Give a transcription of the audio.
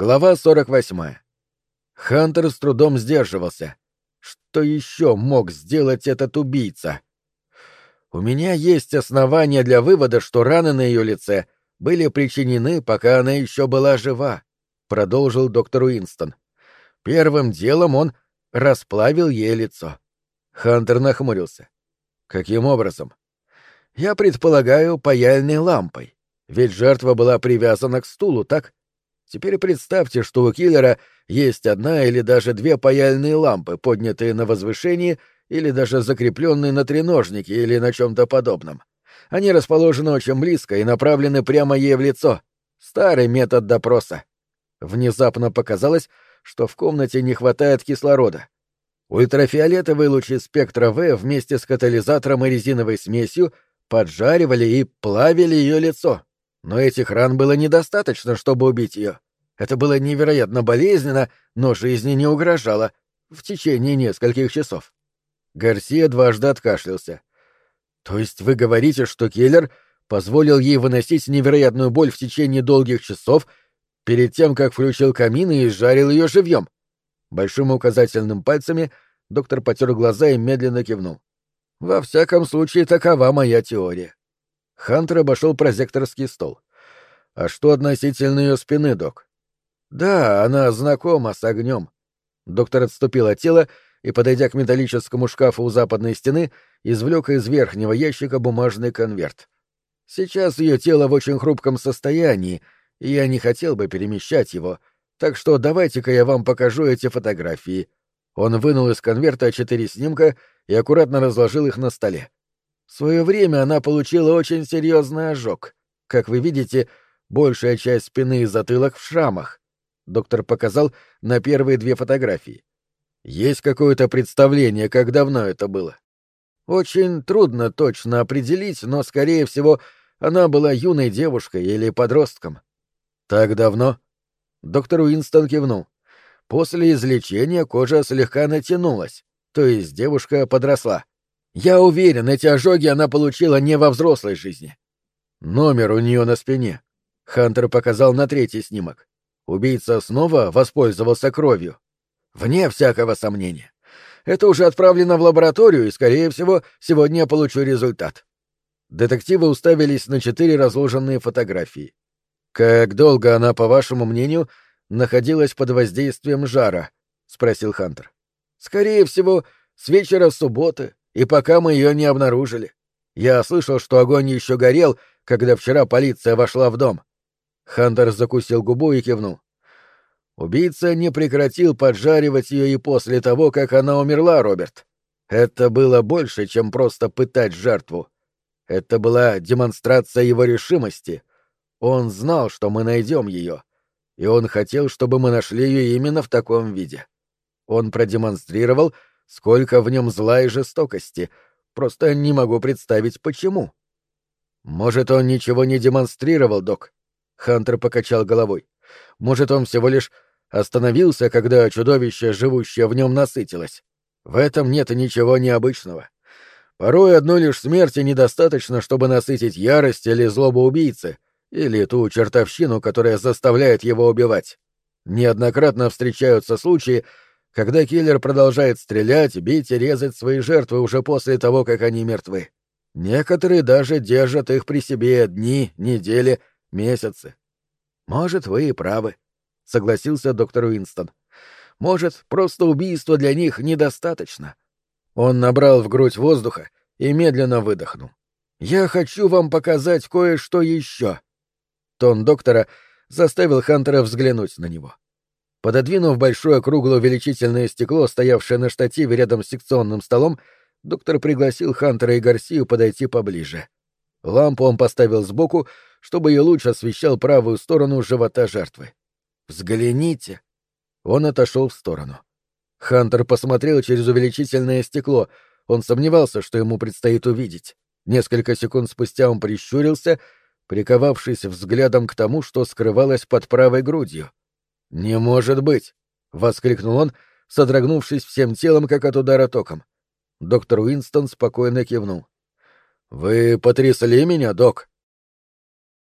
Глава 48. Хантер с трудом сдерживался. Что еще мог сделать этот убийца? У меня есть основания для вывода, что раны на ее лице были причинены, пока она еще была жива, продолжил доктор Уинстон. Первым делом он расплавил ей лицо. Хантер нахмурился. Каким образом? Я предполагаю, паяльной лампой. Ведь жертва была привязана к стулу, так? Теперь представьте, что у киллера есть одна или даже две паяльные лампы, поднятые на возвышении или даже закрепленные на треножнике или на чем-то подобном. Они расположены очень близко и направлены прямо ей в лицо. Старый метод допроса. Внезапно показалось, что в комнате не хватает кислорода. Ультрафиолетовые лучи спектра В вместе с катализатором и резиновой смесью поджаривали и плавили ее лицо. Но этих ран было недостаточно, чтобы убить ее. Это было невероятно болезненно, но жизни не угрожало в течение нескольких часов. Гарсия дважды откашлялся. То есть вы говорите, что киллер позволил ей выносить невероятную боль в течение долгих часов перед тем, как включил камин и изжарил ее живьем? Большим указательным пальцами доктор потер глаза и медленно кивнул. Во всяком случае, такова моя теория. Хантер обошел прозекторский стол. А что относительно ее спины, док? Да, она знакома с огнем. Доктор отступил от тела и, подойдя к металлическому шкафу у западной стены, извлек из верхнего ящика бумажный конверт. Сейчас ее тело в очень хрупком состоянии, и я не хотел бы перемещать его, так что давайте-ка я вам покажу эти фотографии. Он вынул из конверта четыре снимка и аккуратно разложил их на столе. В свое время она получила очень серьезный ожог. Как вы видите, большая часть спины и затылок в шрамах. Доктор показал на первые две фотографии. Есть какое-то представление, как давно это было? Очень трудно точно определить, но, скорее всего, она была юной девушкой или подростком. Так давно? Доктор Уинстон кивнул. После излечения кожа слегка натянулась, то есть девушка подросла. Я уверен, эти ожоги она получила не во взрослой жизни. Номер у нее на спине. Хантер показал на третий снимок. Убийца снова воспользовался кровью. Вне всякого сомнения. Это уже отправлено в лабораторию, и, скорее всего, сегодня я получу результат. Детективы уставились на четыре разложенные фотографии. Как долго она, по вашему мнению, находилась под воздействием жара? спросил Хантер. Скорее всего, с вечера субботы, и пока мы ее не обнаружили. Я слышал, что огонь еще горел, когда вчера полиция вошла в дом. Хантер закусил губу и кивнул. Убийца не прекратил поджаривать ее и после того, как она умерла, Роберт. Это было больше, чем просто пытать жертву. Это была демонстрация его решимости. Он знал, что мы найдем ее, и он хотел, чтобы мы нашли ее именно в таком виде. Он продемонстрировал, Сколько в нем зла и жестокости. Просто не могу представить, почему. Может, он ничего не демонстрировал, док? Хантер покачал головой. Может, он всего лишь остановился, когда чудовище, живущее в нем, насытилось. В этом нет ничего необычного. Порой одной лишь смерти недостаточно, чтобы насытить ярость или злобу убийцы, или ту чертовщину, которая заставляет его убивать. Неоднократно встречаются случаи, когда киллер продолжает стрелять, бить и резать свои жертвы уже после того, как они мертвы. Некоторые даже держат их при себе дни, недели, месяцы. Может, вы и правы, согласился доктор Уинстон. Может, просто убийство для них недостаточно. Он набрал в грудь воздуха и медленно выдохнул. Я хочу вам показать кое-что еще. Тон доктора заставил Хантера взглянуть на него. Пододвинув большое круглое увеличительное стекло, стоявшее на штативе рядом с секционным столом, доктор пригласил Хантера и Гарсию подойти поближе. Лампу он поставил сбоку, чтобы ее луч освещал правую сторону живота жертвы. «Взгляните!» Он отошел в сторону. Хантер посмотрел через увеличительное стекло. Он сомневался, что ему предстоит увидеть. Несколько секунд спустя он прищурился, приковавшись взглядом к тому, что скрывалось под правой грудью. «Не может быть!» — воскликнул он, содрогнувшись всем телом, как от удара током. Доктор Уинстон спокойно кивнул. «Вы потрясли меня, док!»